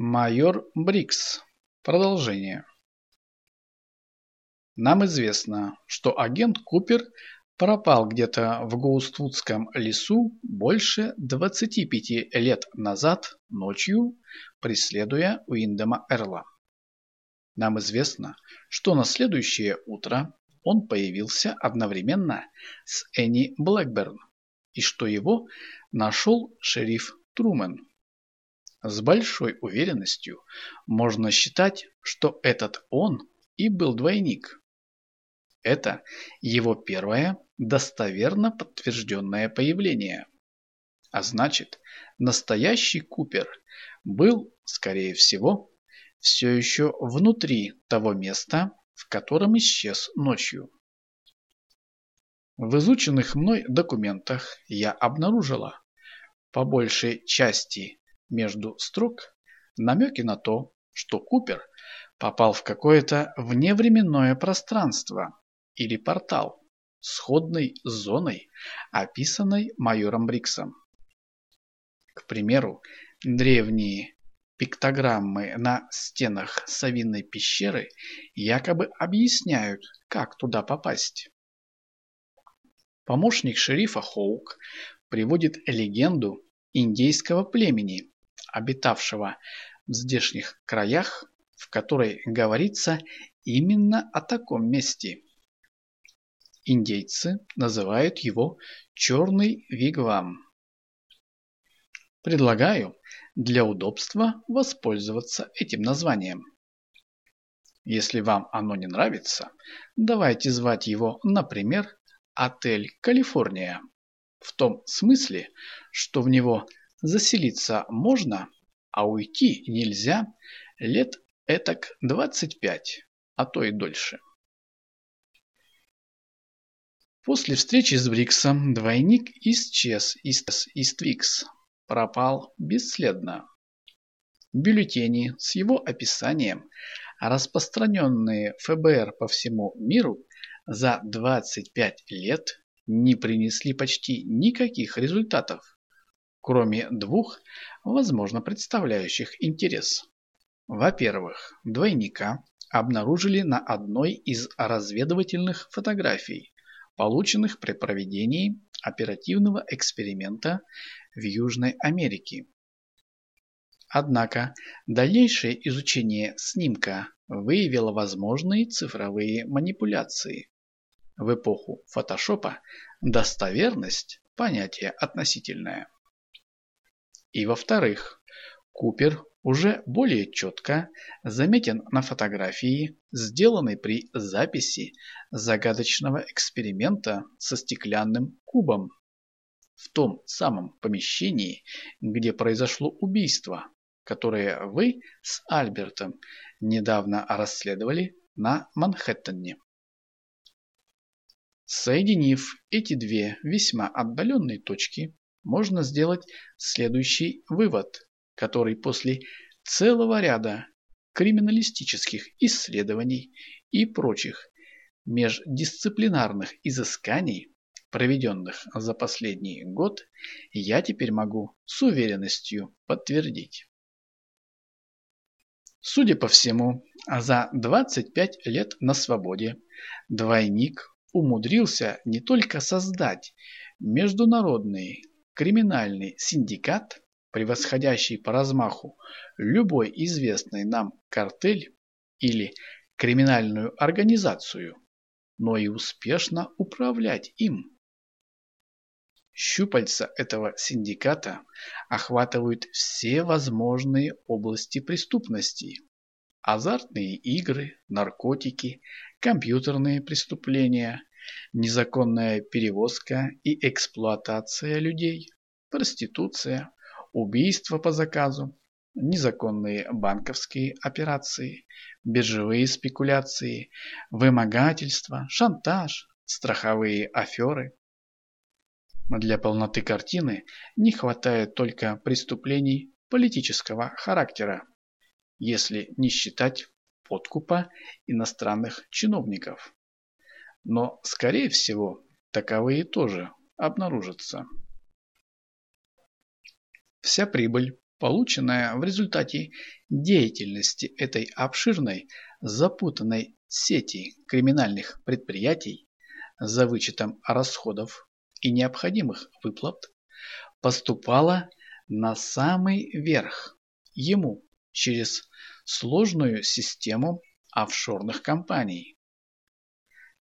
Майор Брикс. Продолжение. Нам известно, что агент Купер пропал где-то в Гоуствудском лесу больше 25 лет назад ночью, преследуя Уиндема Эрла. Нам известно, что на следующее утро он появился одновременно с Энни Блэкберн и что его нашел шериф Трумен. С большой уверенностью можно считать, что этот он и был двойник. Это его первое достоверно подтвержденное появление. А значит, настоящий Купер был, скорее всего, все еще внутри того места, в котором исчез ночью. В изученных мной документах я обнаружила, по большей части между строк намеки на то, что Купер попал в какое-то вневременное пространство или портал, сходный с зоной, описанной майором Бриксом. К примеру, древние пиктограммы на стенах Савинной пещеры якобы объясняют, как туда попасть. Помощник шерифа Хоук приводит легенду индейского племени, обитавшего в здешних краях, в которой говорится именно о таком месте. Индейцы называют его «черный вигвам». Предлагаю для удобства воспользоваться этим названием. Если вам оно не нравится, давайте звать его, например, «Отель Калифорния». В том смысле, что в него Заселиться можно, а уйти нельзя лет этак 25, а то и дольше. После встречи с Бриксом двойник исчез из, из Твикс, пропал бесследно. Бюллетени с его описанием, распространенные ФБР по всему миру, за 25 лет не принесли почти никаких результатов кроме двух, возможно представляющих интерес. Во-первых, двойника обнаружили на одной из разведывательных фотографий, полученных при проведении оперативного эксперимента в Южной Америке. Однако дальнейшее изучение снимка выявило возможные цифровые манипуляции. В эпоху фотошопа достоверность – понятие относительное. И во-вторых, Купер уже более четко заметен на фотографии, сделанной при записи загадочного эксперимента со стеклянным кубом в том самом помещении, где произошло убийство, которое вы с Альбертом недавно расследовали на Манхэттене. Соединив эти две весьма отдаленные точки, можно сделать следующий вывод, который после целого ряда криминалистических исследований и прочих междисциплинарных изысканий, проведенных за последний год, я теперь могу с уверенностью подтвердить. Судя по всему, за 25 лет на свободе двойник умудрился не только создать международный криминальный синдикат, превосходящий по размаху любой известный нам картель или криминальную организацию, но и успешно управлять им. Щупальца этого синдиката охватывают все возможные области преступности. Азартные игры, наркотики, компьютерные преступления, незаконная перевозка и эксплуатация людей, проституция, убийства по заказу, незаконные банковские операции, биржевые спекуляции, вымогательство, шантаж, страховые аферы. Для полноты картины не хватает только преступлений политического характера, если не считать подкупа иностранных чиновников но, скорее всего, таковые тоже обнаружатся. Вся прибыль, полученная в результате деятельности этой обширной, запутанной сети криминальных предприятий за вычетом расходов и необходимых выплат, поступала на самый верх ему через сложную систему офшорных компаний.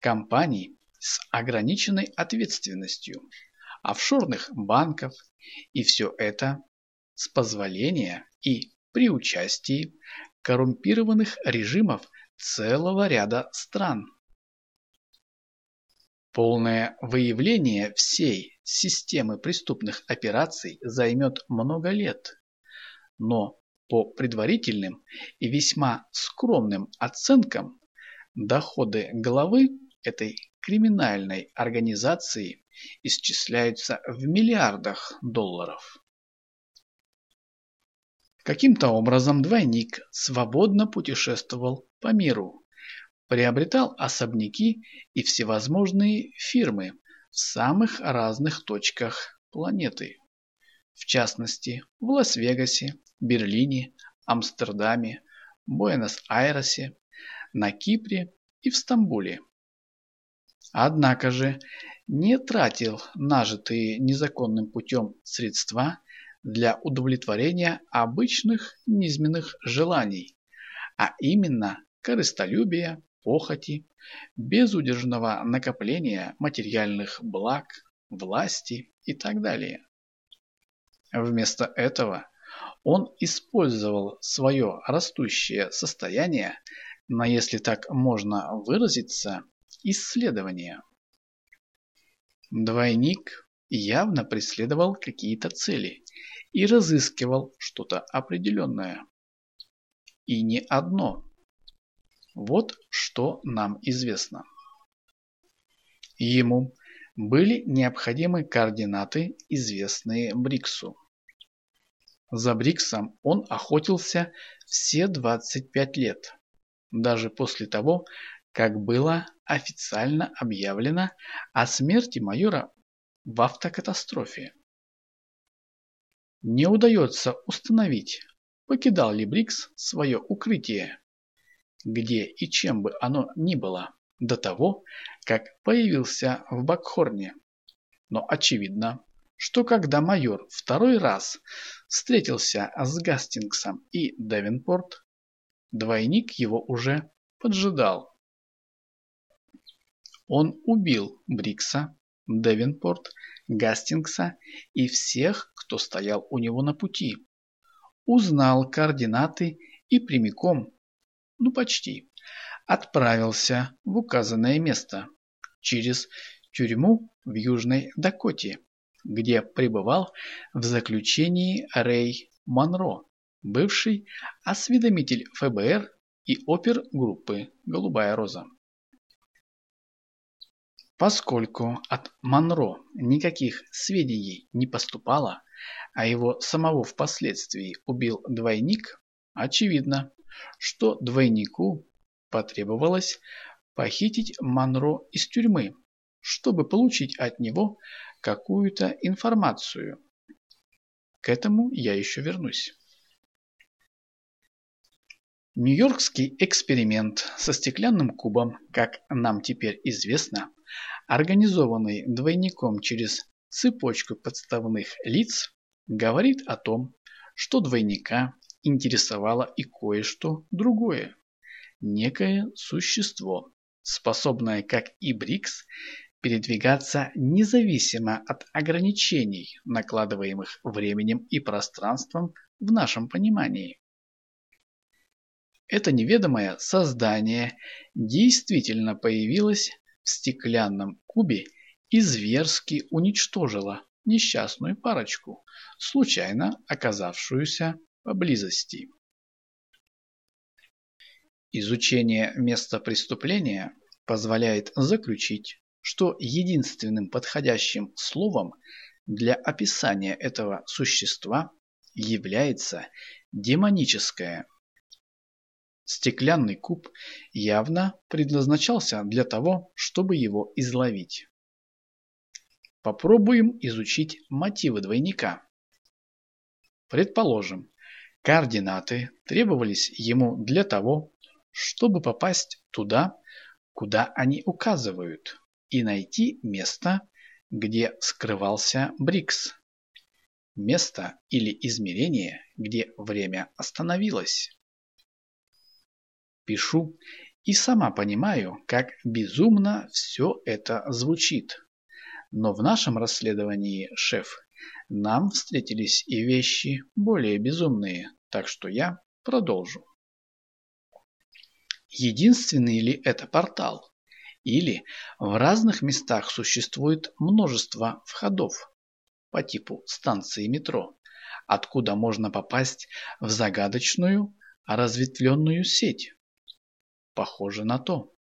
Компаний с ограниченной ответственностью, офшорных банков и все это с позволения и при участии коррумпированных режимов целого ряда стран. Полное выявление всей системы преступных операций займет много лет, но по предварительным и весьма скромным оценкам доходы главы этой криминальной организации исчисляются в миллиардах долларов. Каким-то образом двойник свободно путешествовал по миру, приобретал особняки и всевозможные фирмы в самых разных точках планеты. В частности, в Лас-Вегасе, Берлине, Амстердаме, Буэнос-Айресе, на Кипре и в Стамбуле. Однако же не тратил нажитые незаконным путем средства для удовлетворения обычных низменных желаний, а именно корыстолюбия, похоти, безудержного накопления материальных благ, власти и так далее. Вместо этого он использовал свое растущее состояние на, если так можно выразиться, исследование. Двойник явно преследовал какие-то цели и разыскивал что-то определенное. И не одно. Вот что нам известно. Ему были необходимы координаты, известные Бриксу. За Бриксом он охотился все 25 лет, даже после того, как было официально объявлено о смерти майора в автокатастрофе. Не удается установить, покидал ли Брикс свое укрытие, где и чем бы оно ни было, до того, как появился в Бакхорне. Но очевидно, что когда майор второй раз встретился с Гастингсом и Девенпорт, двойник его уже поджидал. Он убил Брикса, Девенпорт, Гастингса и всех, кто стоял у него на пути. Узнал координаты и прямиком, ну почти, отправился в указанное место через тюрьму в Южной Дакоте где пребывал в заключении Рэй Монро, бывший осведомитель ФБР и опергруппы «Голубая роза». Поскольку от Монро никаких сведений не поступало, а его самого впоследствии убил двойник, очевидно, что двойнику потребовалось похитить Монро из тюрьмы, чтобы получить от него какую-то информацию. К этому я еще вернусь. Нью-Йоркский эксперимент со стеклянным кубом, как нам теперь известно, организованный двойником через цепочку подставных лиц, говорит о том, что двойника интересовало и кое-что другое. Некое существо, способное, как и Брикс, передвигаться независимо от ограничений, накладываемых временем и пространством в нашем понимании. Это неведомое создание действительно появилось в стеклянном кубе и зверски уничтожило несчастную парочку, случайно оказавшуюся поблизости. Изучение места преступления позволяет заключить, что единственным подходящим словом для описания этого существа является демоническое. Стеклянный куб явно предназначался для того, чтобы его изловить. Попробуем изучить мотивы двойника. Предположим, координаты требовались ему для того, чтобы попасть туда, куда они указывают, и найти место, где скрывался Брикс. Место или измерение, где время остановилось. Пишу и сама понимаю, как безумно все это звучит. Но в нашем расследовании, шеф, нам встретились и вещи более безумные, так что я продолжу. Единственный ли это портал? Или в разных местах существует множество входов по типу станции метро, откуда можно попасть в загадочную разветвленную сеть? Похоже на то.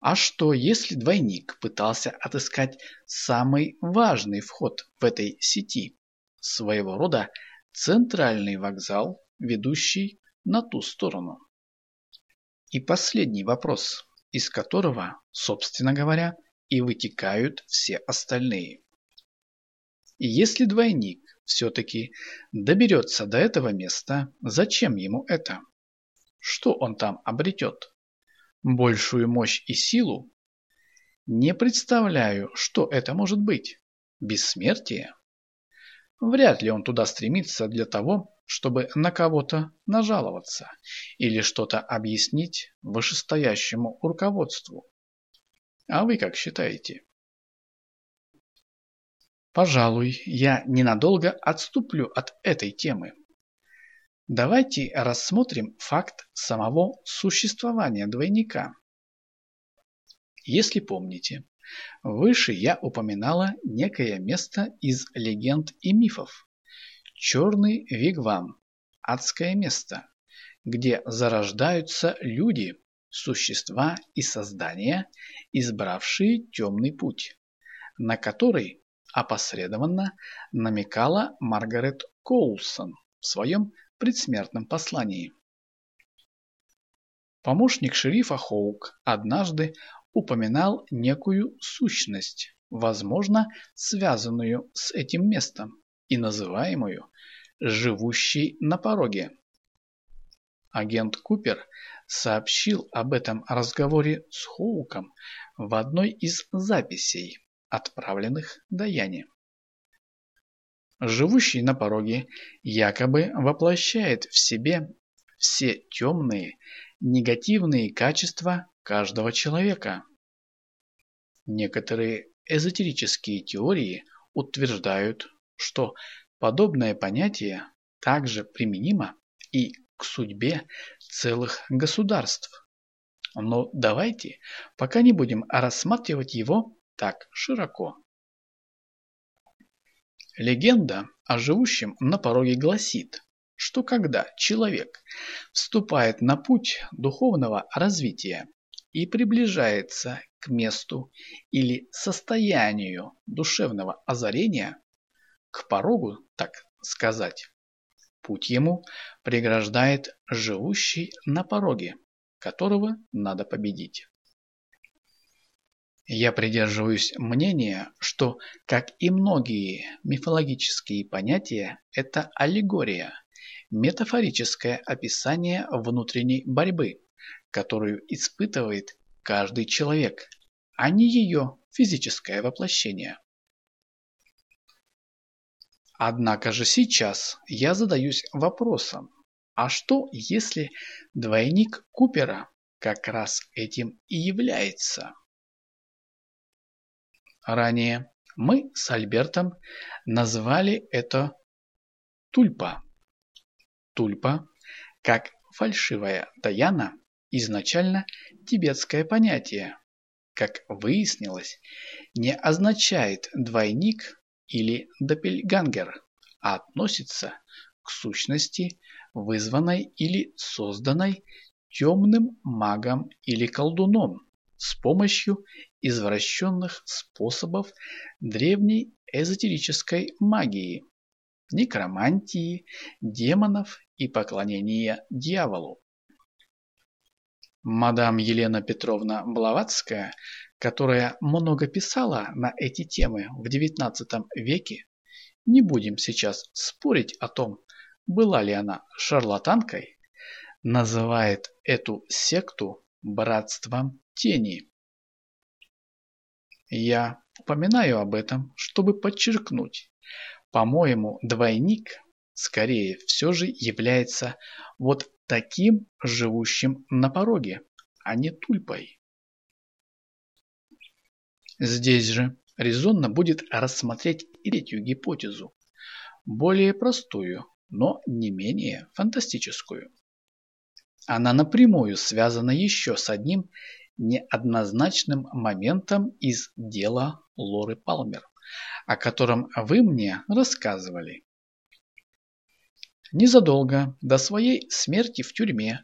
А что, если двойник пытался отыскать самый важный вход в этой сети? Своего рода центральный вокзал, ведущий на ту сторону. И последний вопрос, из которого, собственно говоря, и вытекают все остальные. И если двойник все-таки доберется до этого места, зачем ему это? Что он там обретет? Большую мощь и силу? Не представляю, что это может быть. Бессмертие? Вряд ли он туда стремится для того, чтобы на кого-то нажаловаться или что-то объяснить вышестоящему руководству. А вы как считаете? Пожалуй, я ненадолго отступлю от этой темы. Давайте рассмотрим факт самого существования двойника. Если помните, выше я упоминала некое место из легенд и мифов. Черный вигвам, адское место, где зарождаются люди, существа и создания, избравшие темный путь, на который опосредованно намекала Маргарет Коулсон в своем предсмертном послании. Помощник шерифа Хоук однажды упоминал некую сущность, возможно, связанную с этим местом и называемую «живущей на пороге». Агент Купер сообщил об этом разговоре с Хоуком в одной из записей, отправленных Даяне живущий на пороге, якобы воплощает в себе все темные, негативные качества каждого человека. Некоторые эзотерические теории утверждают, что подобное понятие также применимо и к судьбе целых государств. Но давайте пока не будем рассматривать его так широко. Легенда о живущем на пороге гласит, что когда человек вступает на путь духовного развития и приближается к месту или состоянию душевного озарения, к порогу, так сказать, путь ему преграждает живущий на пороге, которого надо победить. Я придерживаюсь мнения, что, как и многие мифологические понятия, это аллегория, метафорическое описание внутренней борьбы, которую испытывает каждый человек, а не ее физическое воплощение. Однако же сейчас я задаюсь вопросом, а что если двойник Купера как раз этим и является? Ранее мы с Альбертом назвали это тульпа. Тульпа, как фальшивая Даяна, изначально тибетское понятие. Как выяснилось, не означает двойник или допельгангер, а относится к сущности, вызванной или созданной темным магом или колдуном с помощью извращенных способов древней эзотерической магии, некромантии, демонов и поклонения дьяволу. Мадам Елена Петровна Блаватская, которая много писала на эти темы в XIX веке, не будем сейчас спорить о том, была ли она шарлатанкой, называет эту секту братством тени. Я упоминаю об этом, чтобы подчеркнуть. По-моему, двойник скорее все же является вот таким живущим на пороге, а не тульпой. Здесь же резонно будет рассмотреть третью гипотезу, более простую, но не менее фантастическую. Она напрямую связана еще с одним неоднозначным моментом из дела Лоры Палмер, о котором вы мне рассказывали. Незадолго до своей смерти в тюрьме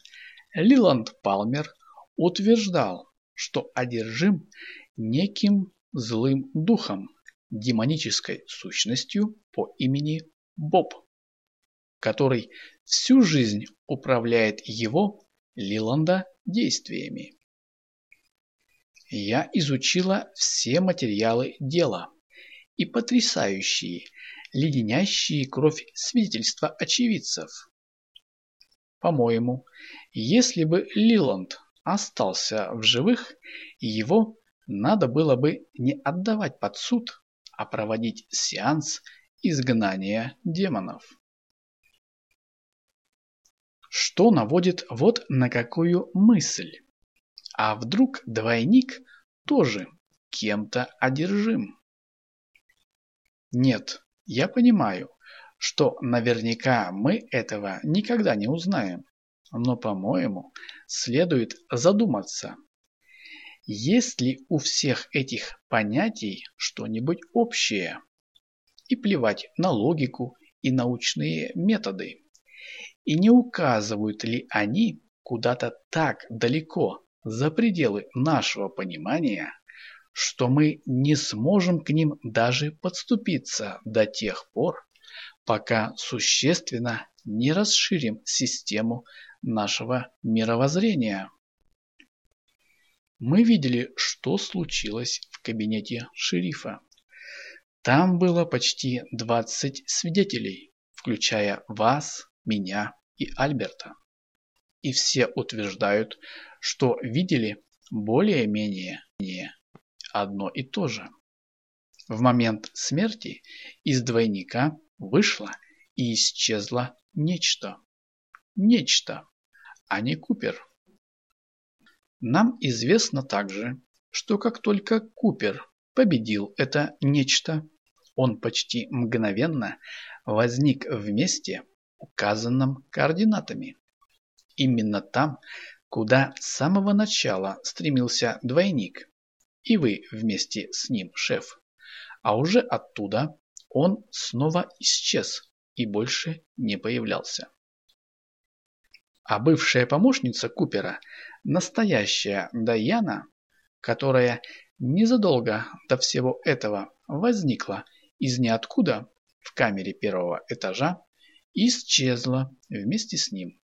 Лиланд Палмер утверждал, что одержим неким злым духом, демонической сущностью по имени Боб, который всю жизнь управляет его, Лиланда, действиями. Я изучила все материалы дела и потрясающие, леденящие кровь свидетельства очевидцев. По-моему, если бы Лиланд остался в живых, его надо было бы не отдавать под суд, а проводить сеанс изгнания демонов. Что наводит вот на какую мысль? А вдруг двойник тоже кем-то одержим? Нет, я понимаю, что наверняка мы этого никогда не узнаем. Но, по-моему, следует задуматься, есть ли у всех этих понятий что-нибудь общее. И плевать на логику и научные методы. И не указывают ли они куда-то так далеко за пределы нашего понимания, что мы не сможем к ним даже подступиться до тех пор, пока существенно не расширим систему нашего мировоззрения. Мы видели, что случилось в кабинете шерифа. Там было почти 20 свидетелей, включая вас, меня и Альберта. И все утверждают, что видели более-менее одно и то же. В момент смерти из двойника вышло и исчезло нечто. Нечто, а не Купер. Нам известно также, что как только Купер победил это нечто, он почти мгновенно возник в месте, указанном координатами. Именно там, куда с самого начала стремился двойник, и вы вместе с ним, шеф. А уже оттуда он снова исчез и больше не появлялся. А бывшая помощница Купера, настоящая Даяна, которая незадолго до всего этого возникла из ниоткуда в камере первого этажа, исчезла вместе с ним.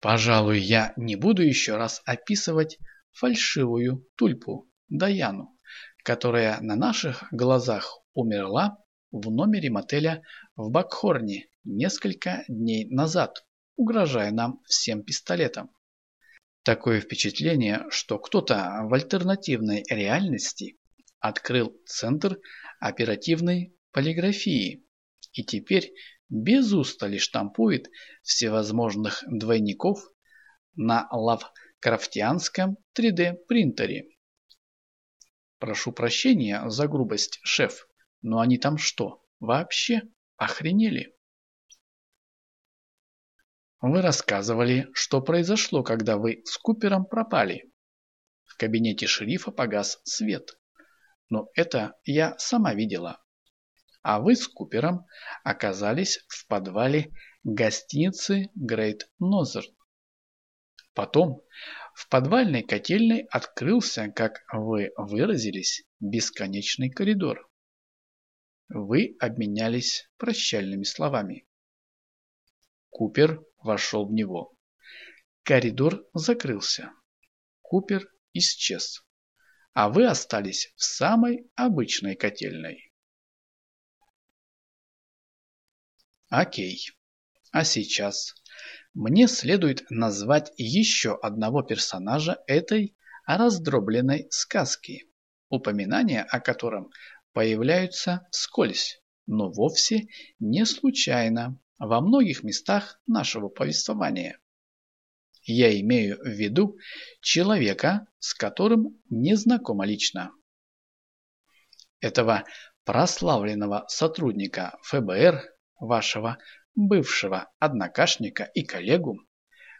Пожалуй, я не буду еще раз описывать фальшивую тульпу Даяну, которая на наших глазах умерла в номере мотеля в Бакхорне несколько дней назад, угрожая нам всем пистолетом. Такое впечатление, что кто-то в альтернативной реальности открыл центр оперативной полиграфии и теперь без устали штампует всевозможных двойников на лавкрафтианском 3D принтере. Прошу прощения за грубость, шеф, но они там что, вообще охренели? Вы рассказывали, что произошло, когда вы с Купером пропали. В кабинете шерифа погас свет. Но это я сама видела а вы с Купером оказались в подвале гостиницы Грейт Нозерн. Потом в подвальной котельной открылся, как вы выразились, бесконечный коридор. Вы обменялись прощальными словами. Купер вошел в него. Коридор закрылся. Купер исчез. А вы остались в самой обычной котельной. Окей. А сейчас мне следует назвать еще одного персонажа этой раздробленной сказки, упоминания о котором появляются вскользь, но вовсе не случайно во многих местах нашего повествования. Я имею в виду человека, с которым не знакомо лично. Этого прославленного сотрудника ФБР, вашего бывшего однокашника и коллегу,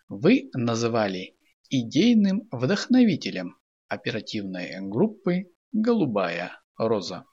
вы называли идейным вдохновителем оперативной группы «Голубая роза».